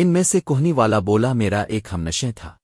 ان میں سے کوہنی والا بولا میرا ایک ہم نشیں تھا۔